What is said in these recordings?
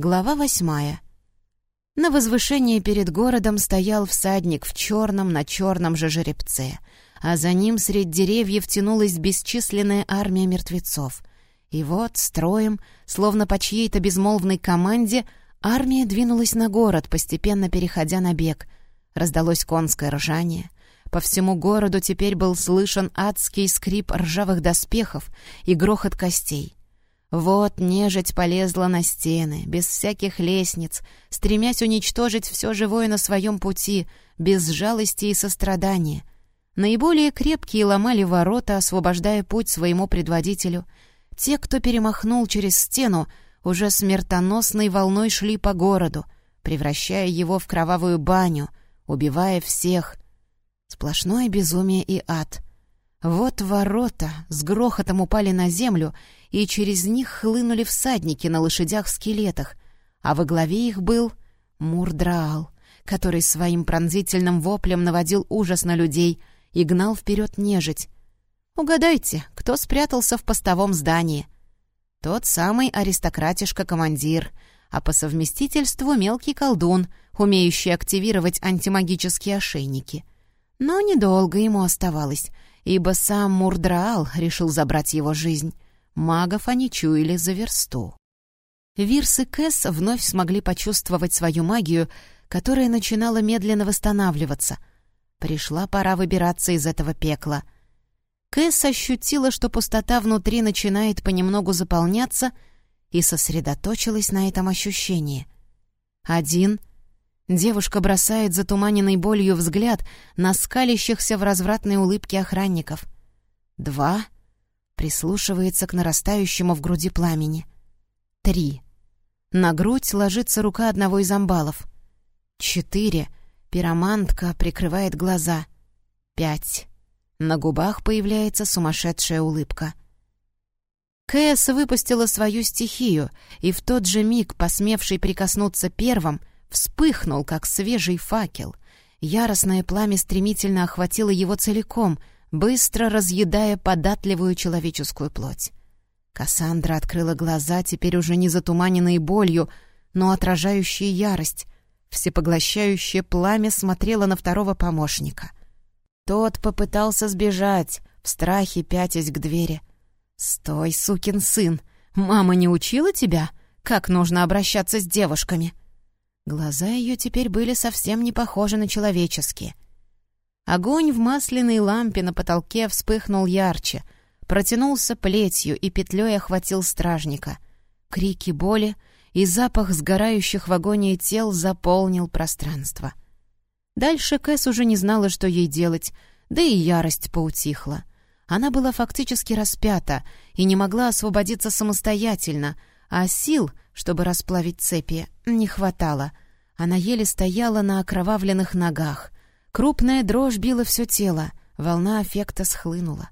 Глава восьмая. На возвышении перед городом стоял всадник в черном на черном же жеребце, а за ним средь деревьев тянулась бесчисленная армия мертвецов. И вот, строем, словно по чьей-то безмолвной команде, армия двинулась на город, постепенно переходя на бег. Раздалось конское ржание. По всему городу теперь был слышен адский скрип ржавых доспехов и грохот костей. Вот нежить полезла на стены, без всяких лестниц, стремясь уничтожить все живое на своем пути, без жалости и сострадания. Наиболее крепкие ломали ворота, освобождая путь своему предводителю. Те, кто перемахнул через стену, уже смертоносной волной шли по городу, превращая его в кровавую баню, убивая всех. Сплошное безумие и ад. Вот ворота с грохотом упали на землю — и через них хлынули всадники на лошадях-скелетах, а во главе их был Мурдраал, который своим пронзительным воплем наводил ужас на людей и гнал вперед нежить. Угадайте, кто спрятался в постовом здании? Тот самый аристократишка-командир, а по совместительству мелкий колдун, умеющий активировать антимагические ошейники. Но недолго ему оставалось, ибо сам Мурдраал решил забрать его жизнь. Магов они чуяли за версту. Вирс и Кэс вновь смогли почувствовать свою магию, которая начинала медленно восстанавливаться. Пришла пора выбираться из этого пекла. Кэс ощутила, что пустота внутри начинает понемногу заполняться, и сосредоточилась на этом ощущении. Один — Девушка бросает затуманенной болью взгляд на скалящихся в развратной улыбке охранников. Два — Прислушивается к нарастающему в груди пламени. Три. На грудь ложится рука одного из амбалов. Четыре. Пиромантка прикрывает глаза. Пять. На губах появляется сумасшедшая улыбка. Кэс выпустила свою стихию, и в тот же миг, посмевший прикоснуться первым, вспыхнул, как свежий факел. Яростное пламя стремительно охватило его целиком — быстро разъедая податливую человеческую плоть. Кассандра открыла глаза, теперь уже не затуманенные болью, но отражающие ярость. Всепоглощающее пламя смотрело на второго помощника. Тот попытался сбежать, в страхе пятясь к двери. «Стой, сукин сын! Мама не учила тебя, как нужно обращаться с девушками?» Глаза ее теперь были совсем не похожи на человеческие — Огонь в масляной лампе на потолке вспыхнул ярче, протянулся плетью и петлей охватил стражника. Крики боли и запах сгорающих в агонии тел заполнил пространство. Дальше Кэс уже не знала, что ей делать, да и ярость поутихла. Она была фактически распята и не могла освободиться самостоятельно, а сил, чтобы расплавить цепи, не хватало. Она еле стояла на окровавленных ногах — Крупная дрожь била все тело, волна аффекта схлынула.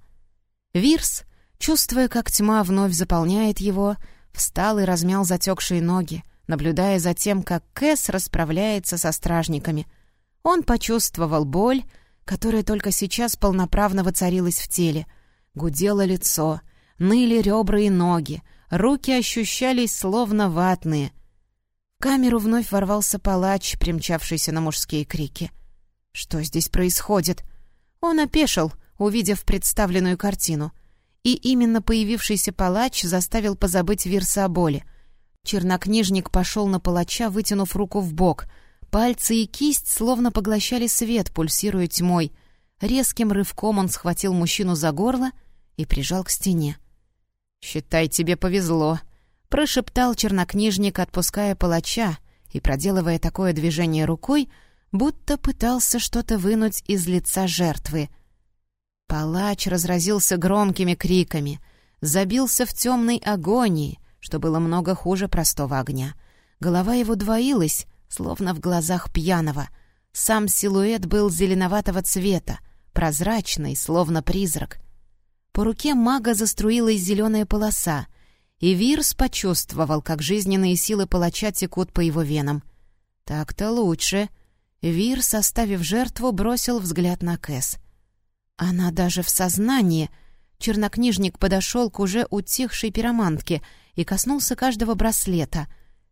Вирс, чувствуя, как тьма вновь заполняет его, встал и размял затекшие ноги, наблюдая за тем, как Кэс расправляется со стражниками. Он почувствовал боль, которая только сейчас полноправно воцарилась в теле. Гудело лицо, ныли ребра и ноги, руки ощущались словно ватные. В камеру вновь ворвался палач, примчавшийся на мужские крики — что здесь происходит? Он опешил, увидев представленную картину. И именно появившийся палач заставил позабыть Вирса о боли. Чернокнижник пошел на палача, вытянув руку в бок. Пальцы и кисть словно поглощали свет, пульсируя тьмой. Резким рывком он схватил мужчину за горло и прижал к стене. «Считай, тебе повезло», — прошептал чернокнижник, отпуская палача, и, проделывая такое движение рукой, — будто пытался что-то вынуть из лица жертвы. Палач разразился громкими криками, забился в темной агонии, что было много хуже простого огня. Голова его двоилась, словно в глазах пьяного. Сам силуэт был зеленоватого цвета, прозрачный, словно призрак. По руке мага заструилась зеленая полоса, и Вирс почувствовал, как жизненные силы палача текут по его венам. «Так-то лучше», Вир, составив жертву, бросил взгляд на Кэс. Она даже в сознании. Чернокнижник подошел к уже утихшей пиромантке и коснулся каждого браслета.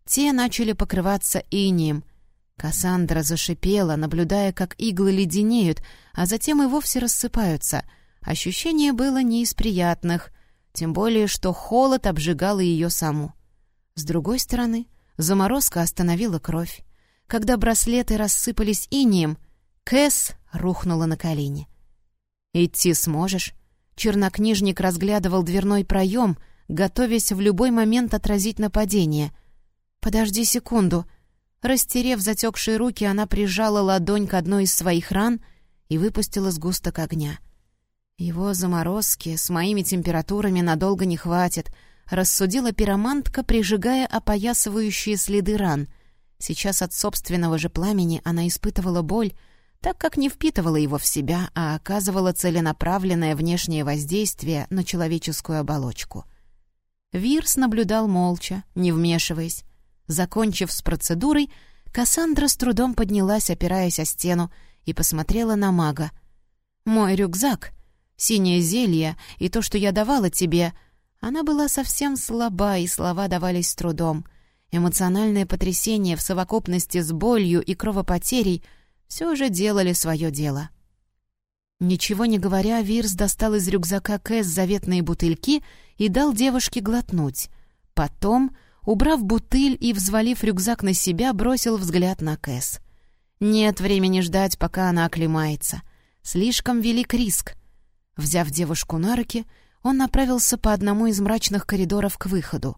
те начали покрываться инием. Кассандра зашипела, наблюдая, как иглы леденеют, а затем и вовсе рассыпаются. Ощущение было не из приятных, тем более, что холод обжигал ее саму. С другой стороны, заморозка остановила кровь. Когда браслеты рассыпались инием, Кэс рухнула на колени. «Идти сможешь?» Чернокнижник разглядывал дверной проем, готовясь в любой момент отразить нападение. «Подожди секунду». Растерев затекшие руки, она прижала ладонь к одной из своих ран и выпустила сгусток огня. «Его заморозки с моими температурами надолго не хватит», — рассудила пиромантка, прижигая опоясывающие следы ран. Сейчас от собственного же пламени она испытывала боль, так как не впитывала его в себя, а оказывала целенаправленное внешнее воздействие на человеческую оболочку. Вирс наблюдал молча, не вмешиваясь. Закончив с процедурой, Кассандра с трудом поднялась, опираясь о стену, и посмотрела на мага. «Мой рюкзак, синее зелье и то, что я давала тебе...» Она была совсем слаба, и слова давались с трудом. Эмоциональное потрясение в совокупности с болью и кровопотерей — все же делали свое дело. Ничего не говоря, Вирс достал из рюкзака Кэс заветные бутыльки и дал девушке глотнуть. Потом, убрав бутыль и взвалив рюкзак на себя, бросил взгляд на Кэс. Нет времени ждать, пока она оклемается. Слишком велик риск. Взяв девушку на руки, он направился по одному из мрачных коридоров к выходу.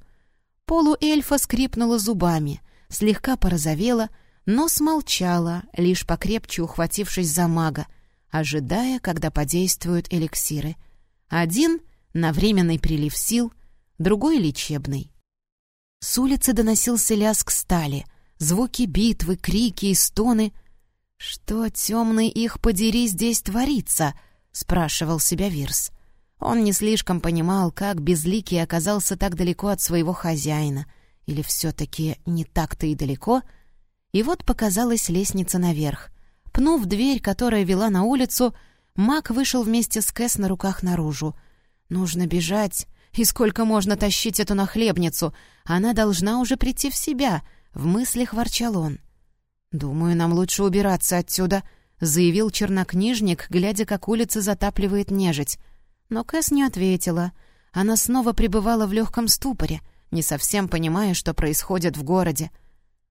Полуэльфа скрипнула зубами, слегка порозовела — но смолчала, лишь покрепче ухватившись за мага, ожидая, когда подействуют эликсиры. Один — на временный прилив сил, другой — лечебный. С улицы доносился лязг стали, звуки битвы, крики и стоны. «Что, темный их подери, здесь творится?» — спрашивал себя Вирс. Он не слишком понимал, как Безликий оказался так далеко от своего хозяина. Или все-таки не так-то и далеко — и вот показалась лестница наверх. Пнув дверь, которая вела на улицу, Мак вышел вместе с Кэс на руках наружу. «Нужно бежать. И сколько можно тащить эту нахлебницу? Она должна уже прийти в себя», — в мыслях ворчал он. «Думаю, нам лучше убираться отсюда», — заявил чернокнижник, глядя, как улица затапливает нежить. Но Кэс не ответила. Она снова пребывала в легком ступоре, не совсем понимая, что происходит в городе.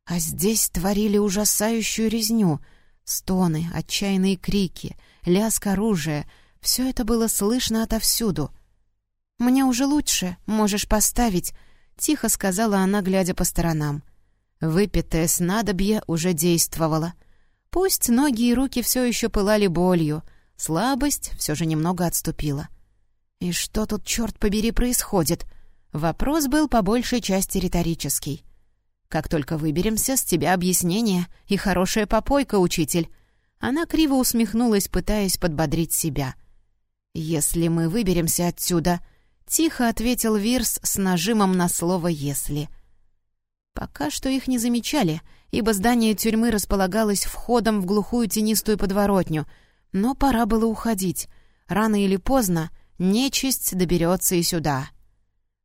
А здесь творили ужасающую резню. Стоны, отчаянные крики, лязг оружия — все это было слышно отовсюду. «Мне уже лучше, можешь поставить», — тихо сказала она, глядя по сторонам. Выпитое снадобье уже действовало. Пусть ноги и руки все еще пылали болью, слабость все же немного отступила. «И что тут, черт побери, происходит?» Вопрос был по большей части риторический. Как только выберемся, с тебя объяснение и хорошая попойка, учитель». Она криво усмехнулась, пытаясь подбодрить себя. «Если мы выберемся отсюда», — тихо ответил Вирс с нажимом на слово «если». Пока что их не замечали, ибо здание тюрьмы располагалось входом в глухую тенистую подворотню, но пора было уходить. Рано или поздно нечисть доберется и сюда.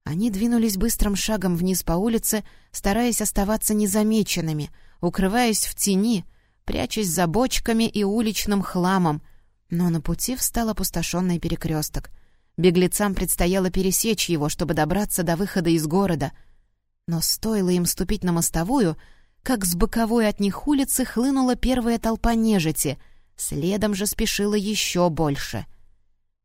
Они двинулись быстрым шагом вниз по улице, стараясь оставаться незамеченными, укрываясь в тени, прячась за бочками и уличным хламом. Но на пути встал опустошенный перекресток. Беглецам предстояло пересечь его, чтобы добраться до выхода из города. Но стоило им ступить на мостовую, как с боковой от них улицы хлынула первая толпа нежити, следом же спешила еще больше.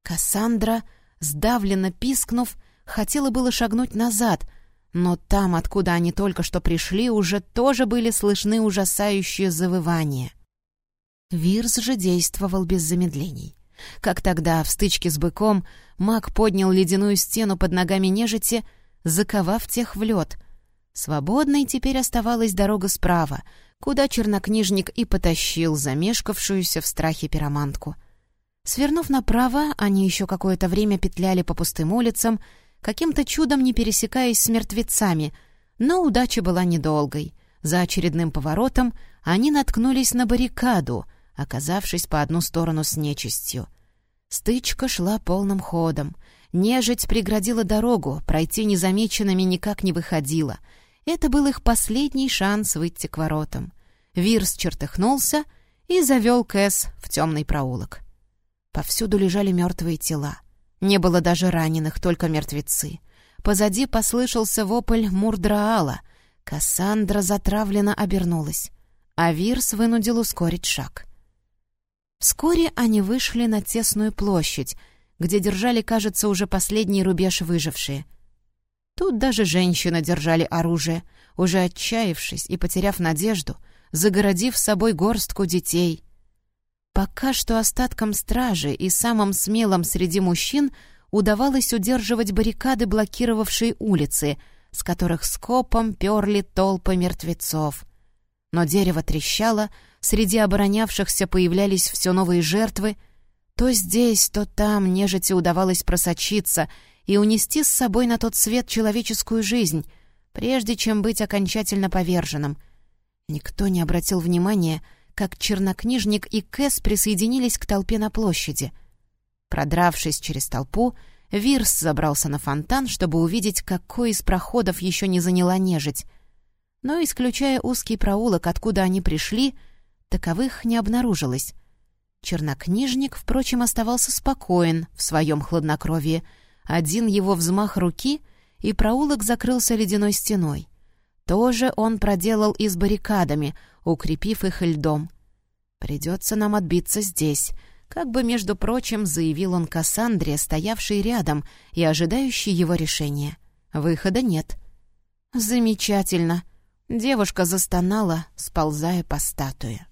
Кассандра, сдавленно пискнув, Хотела было шагнуть назад, но там, откуда они только что пришли, уже тоже были слышны ужасающие завывания. Вирс же действовал без замедлений. Как тогда, в стычке с быком, маг поднял ледяную стену под ногами нежити, заковав тех в лед. Свободной теперь оставалась дорога справа, куда чернокнижник и потащил замешкавшуюся в страхе пиромантку. Свернув направо, они еще какое-то время петляли по пустым улицам, каким-то чудом не пересекаясь с мертвецами, но удача была недолгой. За очередным поворотом они наткнулись на баррикаду, оказавшись по одну сторону с нечистью. Стычка шла полным ходом. Нежить преградила дорогу, пройти незамеченными никак не выходила. Это был их последний шанс выйти к воротам. Вирс чертыхнулся и завел Кэс в темный проулок. Повсюду лежали мертвые тела. Не было даже раненых, только мертвецы. Позади послышался вопль Мурдраала. Кассандра затравленно обернулась, а Вирс вынудил ускорить шаг. Вскоре они вышли на тесную площадь, где держали, кажется, уже последний рубеж выжившие. Тут даже женщины держали оружие, уже отчаявшись и потеряв надежду, загородив собой горстку детей. Пока что остаткам стражи и самым смелым среди мужчин удавалось удерживать баррикады, блокировавшие улицы, с которых скопом перли толпы мертвецов. Но дерево трещало, среди оборонявшихся появлялись все новые жертвы. То здесь, то там нежити удавалось просочиться и унести с собой на тот свет человеческую жизнь, прежде чем быть окончательно поверженным. Никто не обратил внимания, как чернокнижник и Кэс присоединились к толпе на площади. Продравшись через толпу, Вирс забрался на фонтан, чтобы увидеть, какой из проходов еще не заняла нежить. Но, исключая узкий проулок, откуда они пришли, таковых не обнаружилось. Чернокнижник, впрочем, оставался спокоен в своем хладнокровии. Один его взмах руки, и проулок закрылся ледяной стеной. Тоже он проделал и с баррикадами, укрепив их льдом. «Придется нам отбиться здесь», как бы, между прочим, заявил он Кассандре, стоявшей рядом и ожидающей его решения. «Выхода нет». «Замечательно», — девушка застонала, сползая по статуе.